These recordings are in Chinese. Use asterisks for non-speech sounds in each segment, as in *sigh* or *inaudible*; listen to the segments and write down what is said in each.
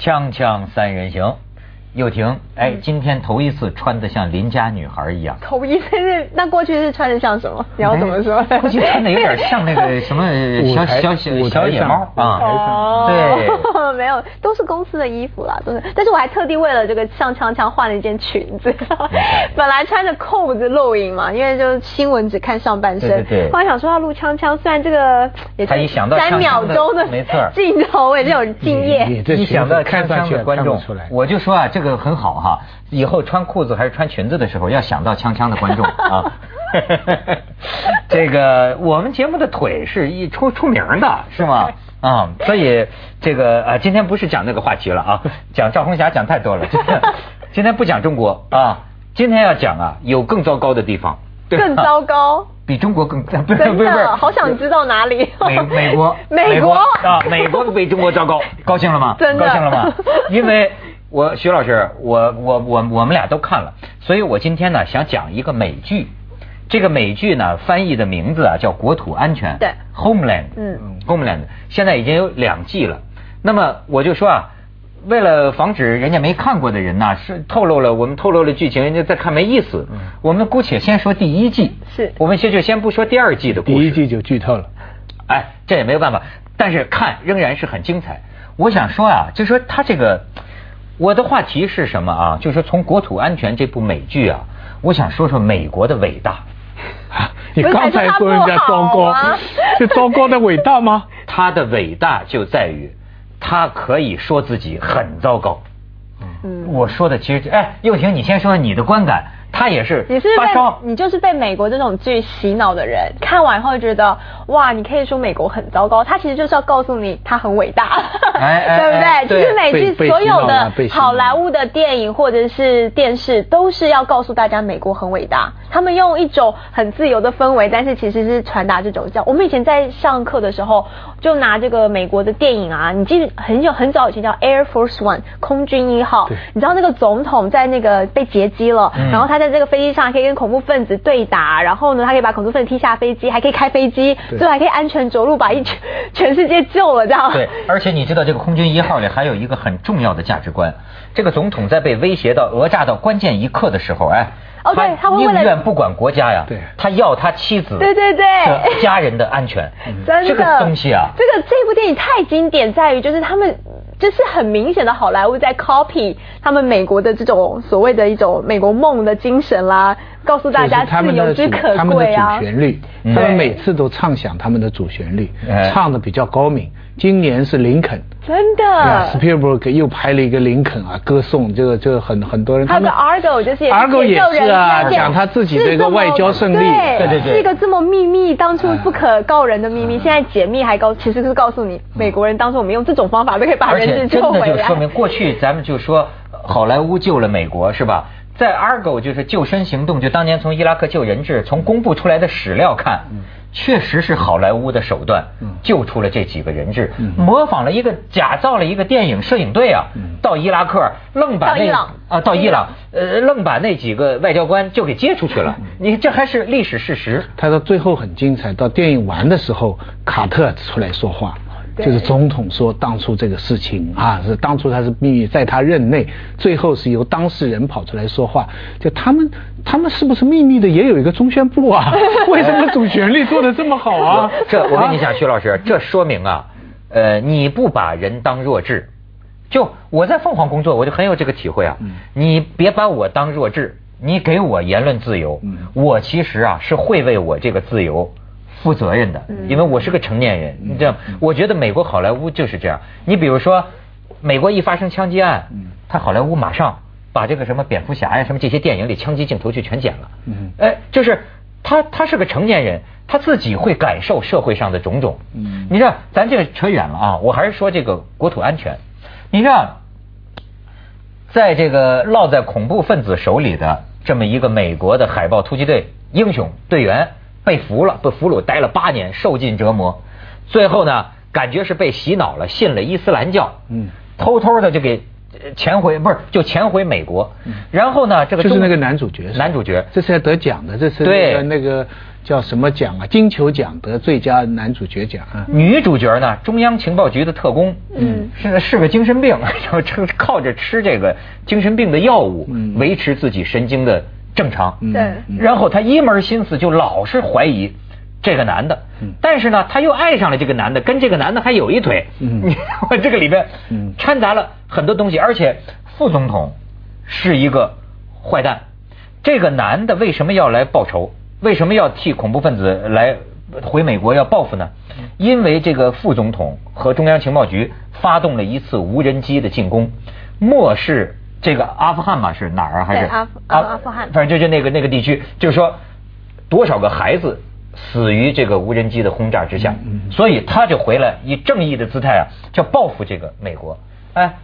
锵锵三人行，又婷，哎，今天头一次穿的像邻家女孩一样。头一次是那过去是穿的像什么？你要怎么说？过去穿的有点像那个 *laughs* 什么小小小小野猫啊。哦，对，没有，都是公司的衣服啦，都是。但是我还特地为了这个上锵锵换了一件裙子，*laughs* 本来穿着扣子露营嘛，因为就是新闻只看上半身。对对对后来想说要录锵锵，虽然这个也他一想到三秒钟的没错镜头，我也是有敬业。你想到看上去锵锵的观众出来，我就说啊，这个很好哈。以后穿裤子还是穿裙子的时候，要想到锵锵的观众 *laughs* 啊。*laughs* 这个我们节目的腿是一出出名的，是吗？*laughs* 啊，所以这个啊，今天不是讲那个话题了啊，讲赵红霞讲太多了。今天今天不讲中国啊，今天要讲啊，有更糟糕的地方，对更糟糕。比中国更不是不是真不是，的，好想知道哪里。美美国美国啊，美国比中国糟糕，高兴了吗？真的高兴了吗？因为我徐老师，我我我我们俩都看了，所以我今天呢想讲一个美剧。这个美剧呢翻译的名字啊叫《国土安全》，对，Homeland，嗯，Homeland，现在已经有两季了。那么我就说啊。为了防止人家没看过的人呐，是透露了我们透露了剧情，人家再看没意思。我们姑且先说第一季，是我们先就先不说第二季的故事。第一季就剧透了。哎，这也没有办法，但是看仍然是很精彩。我想说啊，就说他这个，我的话题是什么啊？就是说从《国土安全》这部美剧啊，我想说说美国的伟大。啊 *laughs* 你刚才说人家糟糕不是糟糕的伟大吗？*laughs* 他的伟大就在于，他可以说自己很糟糕。嗯我说的其实，哎，又婷，你先说你的观感。他也是你是被发烧，你就是被美国这种剧洗脑的人，看完后觉得哇，你可以说美国很糟糕，他其实就是要告诉你他很伟大，哎哎对不哎对？其实美剧所有的好莱坞的电影或者是电视，都是要告诉大家美国很伟大。他们用一种很自由的氛围，但是其实是传达这种叫。我们以前在上课的时候，就拿这个美国的电影啊，你记得很久很早以前叫 Air Force One 空军一号对，你知道那个总统在那个被劫机了，嗯然后他在这个飞机上可以跟恐怖分子对打，然后呢，他可以把恐怖分子踢下飞机，还可以开飞机，对最后还可以安全着陆，把一全全世界救了，这样。对，而且你知道这个空军一号里还有一个很重要的价值观，这个总统在被威胁到讹诈到关键一刻的时候，哎，哦对他宁愿不管国家呀，对他要他妻子对对对 *laughs* 家人的安全，真的，这个东西啊，这个这部电影太经典，在于就是他们就是很明显的好莱坞在 copy 他们美国的这种所谓的一种美国梦的精神啦，告诉大家他自们的主由之可他们的贵啊主。旋律，嗯他们每次都唱响他们的主旋律哎，唱的比较高明。今年是林肯。真的，，Spielberg 又拍了一个林肯啊，歌颂这个这个很很多人。还有个他们 Argo 就是也 Argo 也是啊讲他自己的一个外交胜利对对对一个这么秘密，当初不可告人的秘密，现在解密还告，其实是告诉你，美国人当初我们用这种方法都可以把人质真的救回来。就说明过去咱们就说呃好莱坞救了美国是吧？在 Argo 就是救身行动，就当年从伊拉克救人质，从公布出来的史料看，确实是好莱坞的手段嗯。救出了这几个人质，嗯。模仿了一个假造了一个电影摄影队啊，嗯。到伊拉克愣把那到伊朗。啊到伊朗呃愣把那几个外交官就给接出去了，嗯。你这还是历史事实。他到最后很精彩，到电影完的时候，卡特出来说话，对就是总统说当初这个事情啊，是当初他是秘密，在他任内，最后是由当事人跑出来说话，就他们他们是不是秘密的也有一个中宣部啊？*laughs* 为什么主旋律做的这么好啊？这我跟你讲，徐老师，这说明啊，呃，你不把人当弱智。就我在凤凰工作，我就很有这个体会啊。嗯你别把我当弱智，你给我言论自由，嗯我其实啊是会为我这个自由负责任的，因为我是个成年人。你知道，我觉得美国好莱坞就是这样。你比如说，美国一发生枪击案嗯，他好莱坞马上把这个什么蝙蝠侠呀、什么这些电影里枪击镜头就全剪了。嗯哎，就是他他是个成年人，他自己会感受社会上的种种。嗯你知道，咱这个扯远了啊，我还是说这个国土安全。你知道，在这个落在恐怖分子手里的这么一个美国的海豹突击队英雄队员被俘了，被俘虏待了八年，受尽折磨，最后呢，感觉是被洗脑了，信了伊斯兰教，嗯。偷偷的就给呃潜回不是就潜回美国，然后呢，这个就是那个男主角，男主角。这次要得奖的，这是对。那个那个叫什么奖啊？金球奖得最佳男主角奖啊。女主角呢，中央情报局的特工，嗯。是是个精神病，然后吃靠着吃这个精神病的药物嗯。维持自己神经的正常。嗯然后他一门心思就老是怀疑这个男的，嗯但是呢，他又爱上了这个男的，跟这个男的还有一腿。嗯你我 *laughs* 这个里边嗯掺杂了很多东西，而且副总统是一个坏蛋。这个男的为什么要来报仇？为什么要替恐怖分子来回美国要报复呢？因为这个副总统和中央情报局发动了一次无人机的进攻，漠视这个阿富汗嘛是哪儿啊？还是阿富阿阿富汗反正就就那个那个地区，就是说多少个孩子死于这个无人机的轰炸之下，所以他就回来以正义的姿态啊，叫报复这个美国。哎，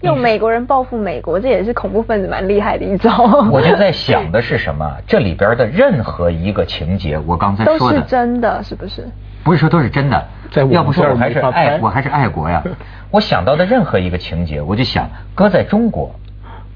用美国人报复美国，这也是恐怖分子蛮厉害的一招。我就在 *laughs* 想的是什么？这里边的任何一个情节，我刚才说的都是，真的，是不是？不是说都是真的在我，要不说我还是爱，我还是爱国呀。*laughs* 我想到的任何一个情节，我就想，搁在中国，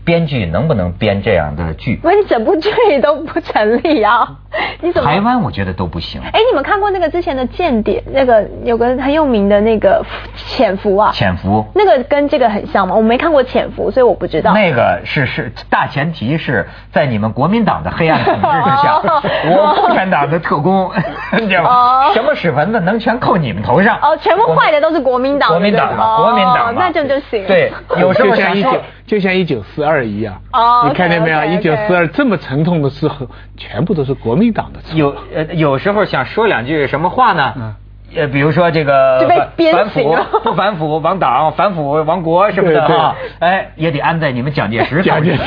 编剧能不能编这样的剧？不是你整部剧都不成立啊！*laughs* 你怎么？台湾我觉得都不行。哎，你们看过那个之前的间谍，那个有个很有名的那个潜伏啊？潜伏那个跟这个很像吗？我没看过潜伏，所以我不知道。那个是是大前提是在你们国民党的黑暗统治之下，*laughs* 哦我共产党的特工，*laughs* 你知道吗？哦什么屎盆子能全扣你们头上？哦，全部坏的都是国民党，国民党国民党那这就行。对，有时候就像一九。就像一九四二一样，哦你看见没有？一九四二这么沉痛的时候，全部都是国民党的错。有呃有时候想说两句什么话呢？嗯呃，比如说这个就被反反腐不 *laughs* 反腐亡党，反腐亡国什么的啊，哎，也得安在你们蒋介石蒋介石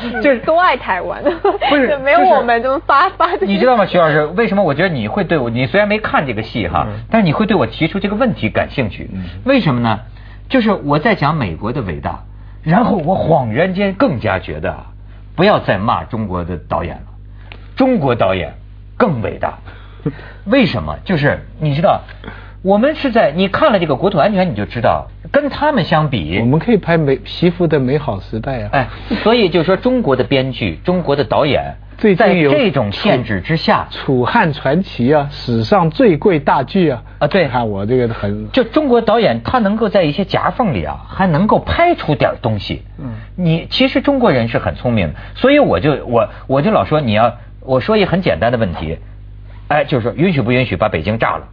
石，*laughs* 就是多爱台湾，不是 *laughs* 没有我们怎么发发？你知道吗，徐老师？为什么我觉得你会对我？你虽然没看这个戏哈，但是你会对我提出这个问题感兴趣。为什么呢？就是我在讲美国的伟大，然后我恍然间更加觉得啊，不要再骂中国的导演了，中国导演更伟大。*laughs* 为什么？就是你知道，我们是在你看了这个国土安全，你就知道，跟他们相比，我们可以拍美媳妇的美好时代啊！哎，所以就是说，中国的编剧、中国的导演，在最近有这种限制之下，楚汉传奇啊，史上最贵大剧啊！啊对看我这个很就中国导演，他能够在一些夹缝里啊，还能够拍出点东西。嗯你其实中国人是很聪明的，所以我就我我就老说你要我说一个很简单的问题，哎，就是说允许不允许把北京炸了？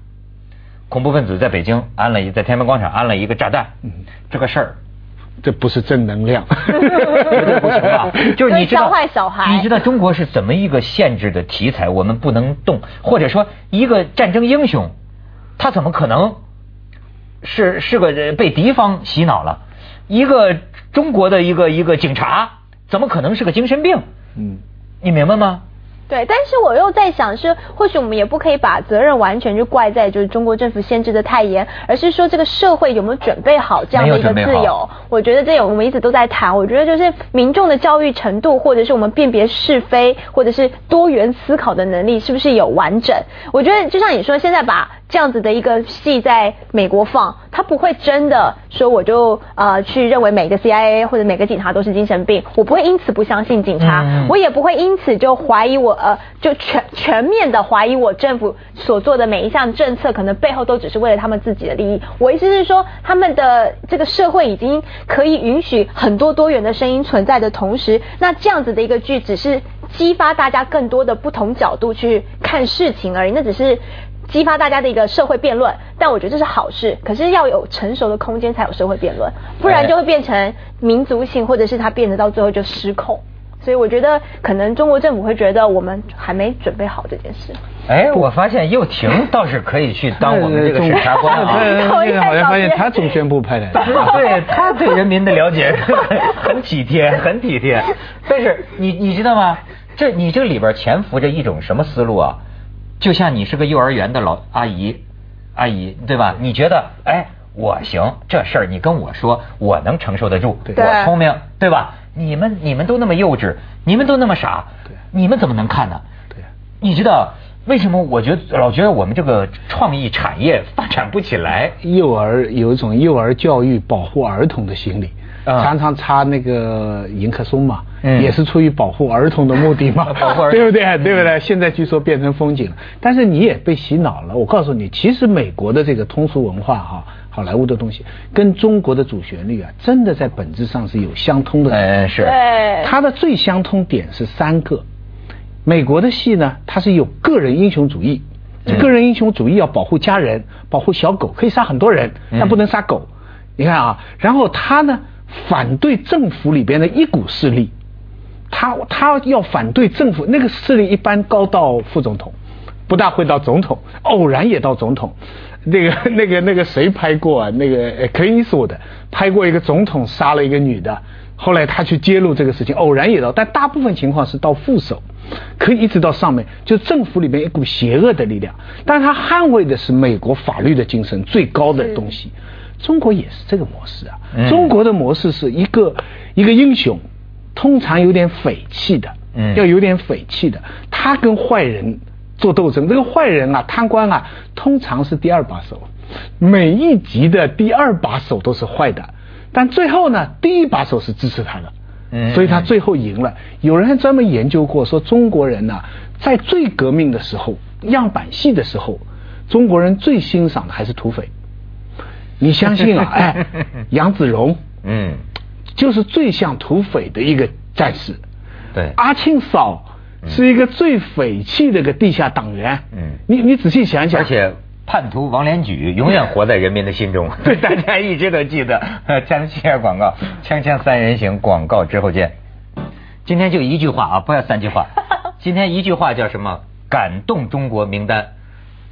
恐怖分子在北京安了一在天安门广场安了一个炸弹，嗯这个事儿这不是正能量，绝对不行啊！*laughs* 就是你知道，教坏小孩你知道中国是怎么一个限制的题材，我们不能动，或者说一个战争英雄，他怎么可能是是个被敌方洗脑了？一个中国的一个一个警察，怎么可能是个精神病？嗯，你明白吗？对，但是我又在想是，或许我们也不可以把责任完全就怪在就是中国政府限制的太严，而是说这个社会有没有准备好这样的一个自由？我觉得这有我们一直都在谈，我觉得就是民众的教育程度，或者是我们辨别是非，或者是多元思考的能力是不是有完整？我觉得就像你说，现在把这样子的一个戏在美国放，他不会真的说我就呃去认为每个 CIA 或者每个警察都是精神病，我不会因此不相信警察，嗯我也不会因此就怀疑我呃就全全面的怀疑我政府所做的每一项政策可能背后都只是为了他们自己的利益。我意思是说，他们的这个社会已经可以允许很多多元的声音存在的同时，那这样子的一个剧只是激发大家更多的不同角度去看事情而已，那只是。激发大家的一个社会辩论，但我觉得这是好事。可是要有成熟的空间才有社会辩论，不然就会变成民族性，或者是它变得到最后就失控。所以我觉得可能中国政府会觉得我们还没准备好这件事。哎，我发现又婷倒是可以去当我们这个审查官啊。*laughs* 对这个好像发现他总宣部派来的。*laughs* 对他对人民的了解很很体贴，很体贴。但是你你知道吗？这你这里边潜伏着一种什么思路啊？就像你是个幼儿园的老阿姨，阿姨对吧？你觉得哎，我行，这事儿你跟我说，我能承受得住，对我聪明，对吧？你们你们都那么幼稚，你们都那么傻对，你们怎么能看呢？对你知道为什么我觉得老觉得我们这个创意产业发展不起来？幼儿有一种幼儿教育保护儿童的心理，啊常常插那个迎客松嘛，嗯也是出于保护儿童的目的嘛，*laughs* 保护儿童对不对？对不对？现在据说变成风景了，但是你也被洗脑了。我告诉你，其实美国的这个通俗文化哈、好莱坞的东西，跟中国的主旋律啊，真的在本质上是有相通的地方。嗯，是，它的最相通点是三个。美国的戏呢，它是有个人英雄主义，个人英雄主义要保护家人，保护小狗，可以杀很多人，嗯但不能杀狗。你看啊，然后他呢反对政府里边的一股势力，他他要反对政府，那个势力一般高到副总统，不大会到总统，偶然也到总统。那个那个那个谁拍过啊？那个呃克林斯的拍过一个总统杀了一个女的，后来他去揭露这个事情，偶然也到，但大部分情况是到副手，可以一直到上面，就政府里面一股邪恶的力量，但他捍卫的是美国法律的精神最高的东西。中国也是这个模式啊，嗯中国的模式是一个一个英雄，通常有点匪气的，嗯要有点匪气的，他跟坏人做斗争。这个坏人啊，贪官啊，通常是第二把手，每一集的第二把手都是坏的，但最后呢，第一把手是支持他的。嗯所以他最后赢了。有人还专门研究过，说中国人呢、在最革命的时候，样板戏的时候，中国人最欣赏的还是土匪。你相信啊？*laughs* 哎，杨子荣嗯，就是最像土匪的一个战士。对，阿庆嫂是一个最匪气的一个地下党员。嗯你你仔细想想，而且叛徒王连举永远活在人民的心中，*laughs* 对大家一直都记得。锵锵下广告，枪枪三人行广告之后见。今天就一句话啊，不要三句话。*laughs* 今天一句话叫什么？感动中国名单，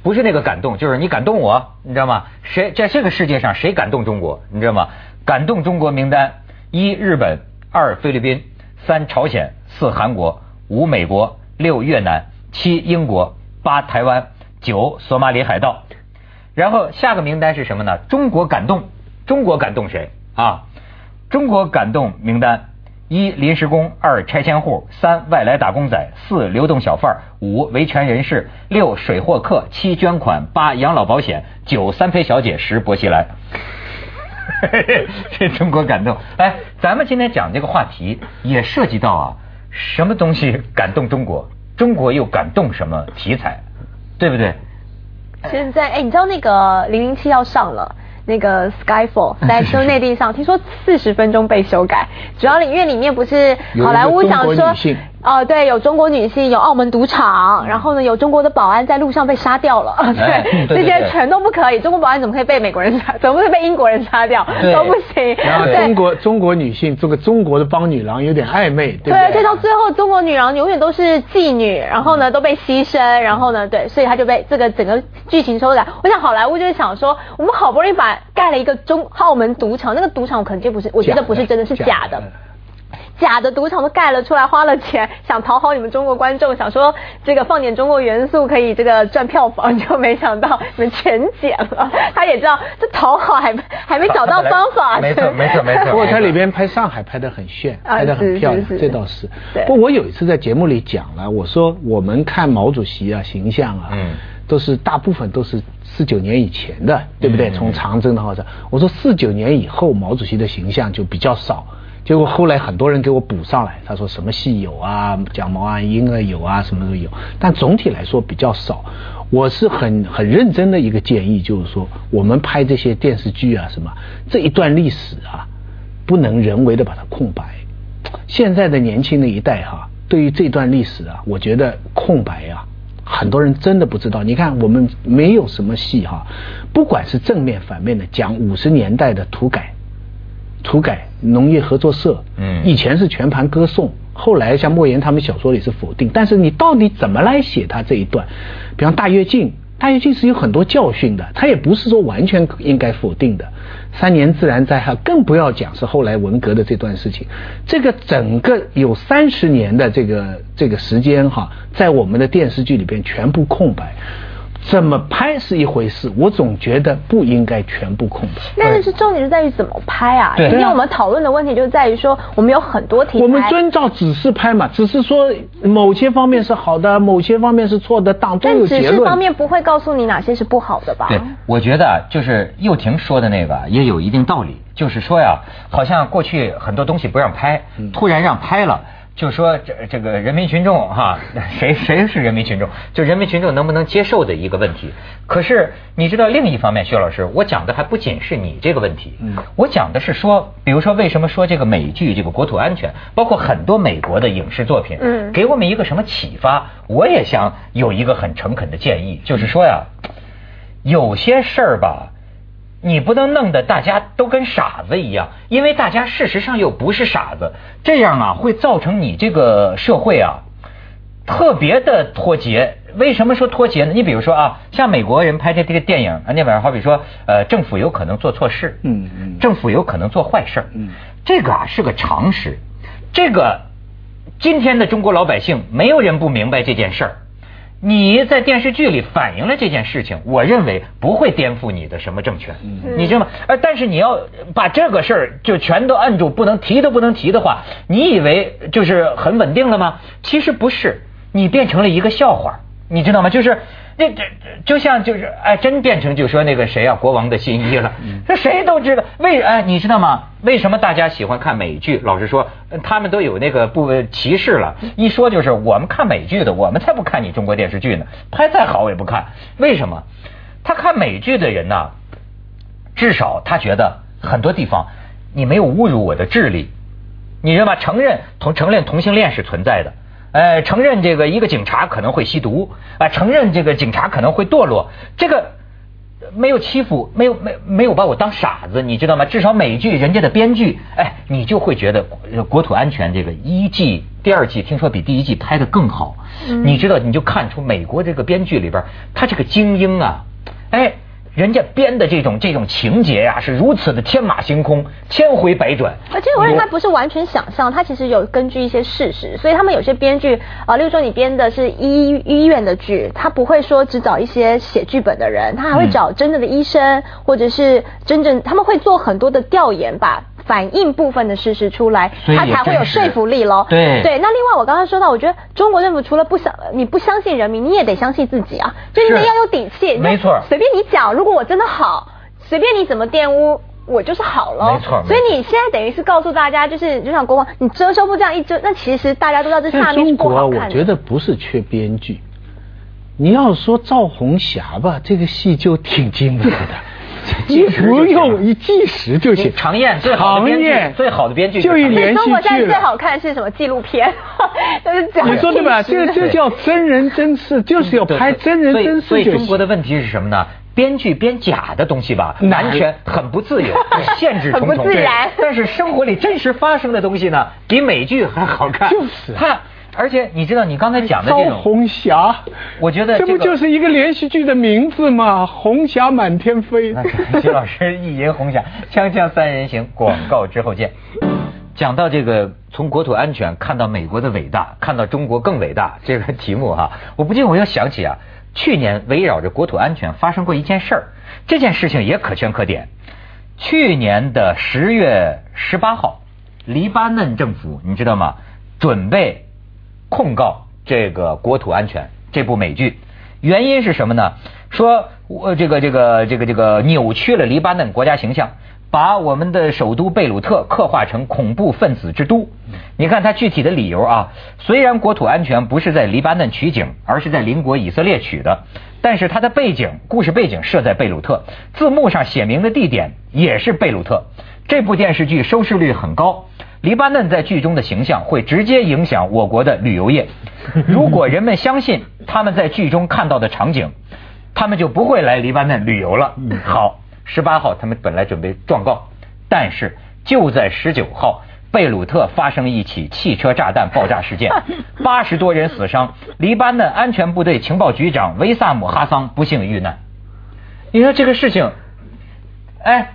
不是那个感动，就是你感动我，你知道吗？谁在这个世界上谁感动中国？你知道吗？感动中国名单：一日本，二菲律宾，三朝鲜，四韩国，五美国，六越南，七英国，八台湾，九索马里海盗。然后下个名单是什么呢？中国感动，中国感动谁啊？中国感动名单：一临时工，二拆迁户，三外来打工仔，四流动小贩，五维权人士，六水货客，七捐款，八养老保险，九三陪小姐，十薄熙来。*laughs* 这中国感动。哎，咱们今天讲这个话题也涉及到啊，什么东西感动中国？中国又感动什么题材？对不对？现在哎，你知道那个零零七要上了。那个 Skyfall *laughs* 在就内地上，听说四十分钟被修改，主要因为里面不是好莱坞想说哦、对，有中国女性，有澳门赌场，然后呢有中国的保安在路上被杀掉了，哎对对这些全都不可以，中国保安怎么可以被美国人杀，怎么会被英国人杀掉，都不行。然后对中国中国女性这个中国的帮女郎有点暧昧，对不对，对？对，到最后中国女郎永远都是妓女，然后呢都被牺牲，然后呢对，所以他就被这个整个剧情收改。我想好莱坞就是想说，我们好不容易把盖了一个中澳门赌场，那个赌场我肯定不是，我觉得不是真的是假的。假的赌场都盖了出来，花了钱，想讨好你们中国观众，想说这个放点中国元素可以这个赚票房，就没想到你们全剪了。他也知道这讨好还没还没找到方法。没错没错没错不过它里边拍上海拍得很炫，啊拍得很漂亮，是是是这倒是。不过我有一次在节目里讲了，我说我们看毛主席啊形象啊，嗯都是大部分都是四九年以前的，对不对？嗯从长征的号召，我说四九年以后毛主席的形象就比较少。结果后来很多人给我补上来，他说什么戏有啊，讲毛岸英啊有啊，什么都有，但总体来说比较少。我是很很认真的一个建议，就是说我们拍这些电视剧啊什么这一段历史啊，不能人为的把它空白。现在的年轻的一代哈、对于这段历史啊，我觉得空白啊，很多人真的不知道。你看，我们没有什么戏哈、不管是正面反面的，讲五十年代的土改，土改农业合作社，嗯以前是全盘歌颂，后来像莫言他们小说里是否定，但是你到底怎么来写他这一段？比方大跃进，大跃进是有很多教训的，他也不是说完全应该否定的。三年自然灾害，更不要讲是后来文革的这段事情，这个整个有三十年的这个这个时间哈，在我们的电视剧里边全部空白。怎么拍是一回事，我总觉得不应该全部控拍。但是重点是在于怎么拍啊！对今天我们讨论的问题就在于说，我们有很多题材，我们遵照指示拍嘛，只是说某些方面是好的，某些方面是错的，党都但指有结论。示方面不会告诉你哪些是不好的吧？对，我觉得啊就是幼婷说的那个也有一定道理，就是说呀，好像过去很多东西不让拍，突然让拍了。就说这这个人民群众哈，*laughs* 谁谁是人民群众？就人民群众能不能接受的一个问题。可是你知道另一方面，薛老师，我讲的还不仅是你这个问题，嗯我讲的是说，比如说为什么说这个美剧这个国土安全，包括很多美国的影视作品，嗯给我们一个什么启发？我也想有一个很诚恳的建议，就是说呀，有些事儿吧。你不能弄得大家都跟傻子一样，因为大家事实上又不是傻子，这样啊会造成你这个社会啊特别的脱节。为什么说脱节呢？你比如说啊，像美国人拍这这个电影啊，那边儿好比说，呃，政府有可能做错事，嗯嗯政府有可能做坏事，嗯这个啊是个常识，这个今天的中国老百姓没有人不明白这件事儿。你在电视剧里反映了这件事情，我认为不会颠覆你的什么政权，你知道吗？呃，但是你要把这个事儿就全都按住，不能提都不能提的话，你以为就是很稳定了吗？其实不是，你变成了一个笑话，你知道吗？就是这这就像就是哎，真变成就说那个谁啊，国王的新衣了，这谁都知道为哎，你知道吗？为什么大家喜欢看美剧？老实说，呃他们都有那个不歧视了。一说就是我们看美剧的，我们才不看你中国电视剧呢，拍再好我也不看。为什么？他看美剧的人呢，至少他觉得很多地方你没有侮辱我的智力，你知道吗？承认同承认同性恋是存在的，呃，承认这个一个警察可能会吸毒，啊、承认这个警察可能会堕落，这个没有欺负，没有没没有把我当傻子，你知道吗？至少美剧人家的编剧，哎，你就会觉得呃国土安全这个一季、第二季听说比第一季拍的更好，你知道你就看出美国这个编剧里边，他这个精英啊，哎。人家编的这种这种情节呀、是如此的天马行空、千回百转。而且我认为他不是完全想象，他其实有根据一些事实，所以他们有些编剧啊、例如说你编的是医医院的剧，他不会说只找一些写剧本的人，他还会嗯找真正的医生，或者是真正他们会做很多的调研吧。反映部分的事实出来，他才会有说服力喽。对对，那另外我刚刚说到，我觉得中国政府除了不相你不相信人民，你也得相信自己啊，就你是得要有底气。没错随便你讲，如果我真的好，随便你怎么玷污。我就是好了，没错所以你现在等于是告诉大家，就是就像国王，你遮羞布这样一遮，那其实大家都知道这在下面是中国啊，不好看的。我觉得不是缺编剧。你要说赵红霞吧，这个戏就挺精彩的，*laughs* 你不用一计时就行。常燕最好的编剧最好的编剧就一连续中国现在剧。最好看是什么纪录片？*laughs* 就是讲你说对吧？这这叫真人真事，就是要拍真人真所以所以中。国的问题是什么呢？编剧编假的东西吧，难完全很不自由，*laughs* 限制重重。很不自然但是生活里真实发生的东西呢，比美剧还好看。就是它，而且你知道，你刚才讲的这赵种，红霞，我觉得这不就是一个连续剧的名字吗？红霞满天飞。*laughs* 那是徐老师一言红霞，锵锵三人行，广告之后见。讲到这个从国土安全看到美国的伟大，看到中国更伟大这个题目哈，我不禁我又想起啊，去年围绕着国土安全发生过一件事儿，这件事情也可圈可点。去年的十月十八号，黎巴嫩政府你知道吗？准备控告这个国土安全这部美剧，原因是什么呢？说我这个这个这个这个扭曲了黎巴嫩国家形象，把我们的首都贝鲁特刻画成恐怖分子之都。你看它具体的理由啊，虽然国土安全不是在黎巴嫩取景，而是在邻国以色列取的，但是它的背景故事背景设在贝鲁特，字幕上写明的地点也是贝鲁特。这部电视剧收视率很高。黎巴嫩在剧中的形象会直接影响我国的旅游业。*laughs* 如果人们相信他们在剧中看到的场景，他们就不会来黎巴嫩旅游了。好，十八号他们本来准备状告，但是就在十九号，贝鲁特发生一起汽车炸弹爆炸事件，*laughs* 八十多人死伤，黎巴嫩安全部队情报局长维萨姆哈桑不幸遇难。你说这个事情，哎，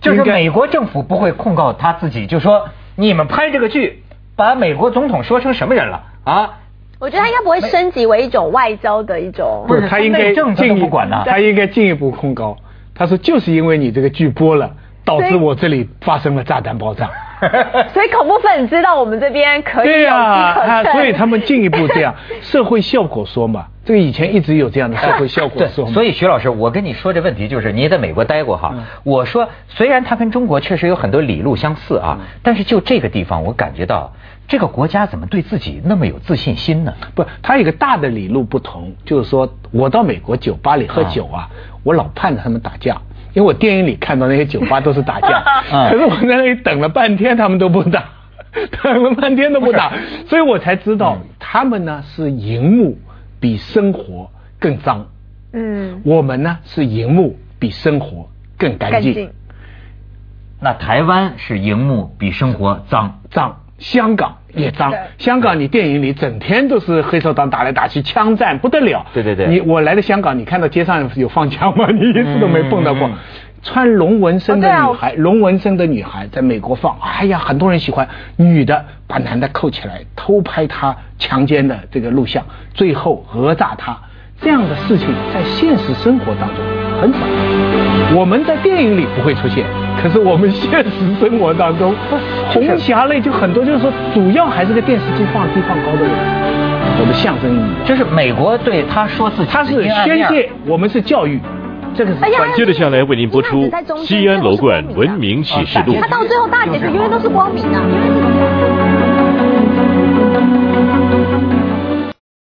就是美国政府不会控告他自己，就说你们拍这个剧，把美国总统说成什么人了啊？我觉得他应该不会升级为一种外交的一种。不是他应该内政他都进一步管呐他应该进一步控告。他说就是因为你这个剧播了，导致我这里发生了炸弹爆炸。*laughs* 所以恐怖分子知道我们这边可以有对呀、机可乘啊所以他们进一步这样 *laughs* 社会效果说嘛，这个以前一直有这样的社会效果 *laughs* 对，说嘛。所以徐老师，我跟你说这问题就是，你也在美国待过哈。嗯我说，虽然它跟中国确实有很多理路相似啊，但是就这个地方，我感觉到这个国家怎么对自己那么有自信心呢？不，它有一个大的理路不同，就是说我到美国酒吧里喝酒啊，我老盼着他们打架。因为我电影里看到那些酒吧都是打架，*laughs* 嗯。可是我在那里等了半天，他们都不打，*laughs* 等了半天都不打，*laughs* 所以我才知道嗯。他们呢是荧幕比生活更脏，嗯，我们呢是荧幕比生活更干净。干净。那台湾是荧幕比生活脏，脏，香港也脏。香港你电影里整天都是黑手党打来打去，枪战不得了。对对对你我来了香港，你看到街上有放枪吗？你一次都没碰到过。嗯穿龙纹身的哦啊女孩，龙纹身的女孩在美国放，哎呀，很多人喜欢。女的把男的扣起来，偷拍他强奸的这个录像，最后讹诈他，这样的事情在现实生活当中很少。我们在电影里不会出现，可是我们现实生活当中，*laughs* 红霞类就很多，就是说主要还是个电视机放低放高的问题，我们象征意义。就是美国对他说自己它是阴暗面。宣泄，我们是教育，这个是哎呀。接着下来为您播出《西安楼冠文明启示录》他到最后大结局永远都是光明的，因为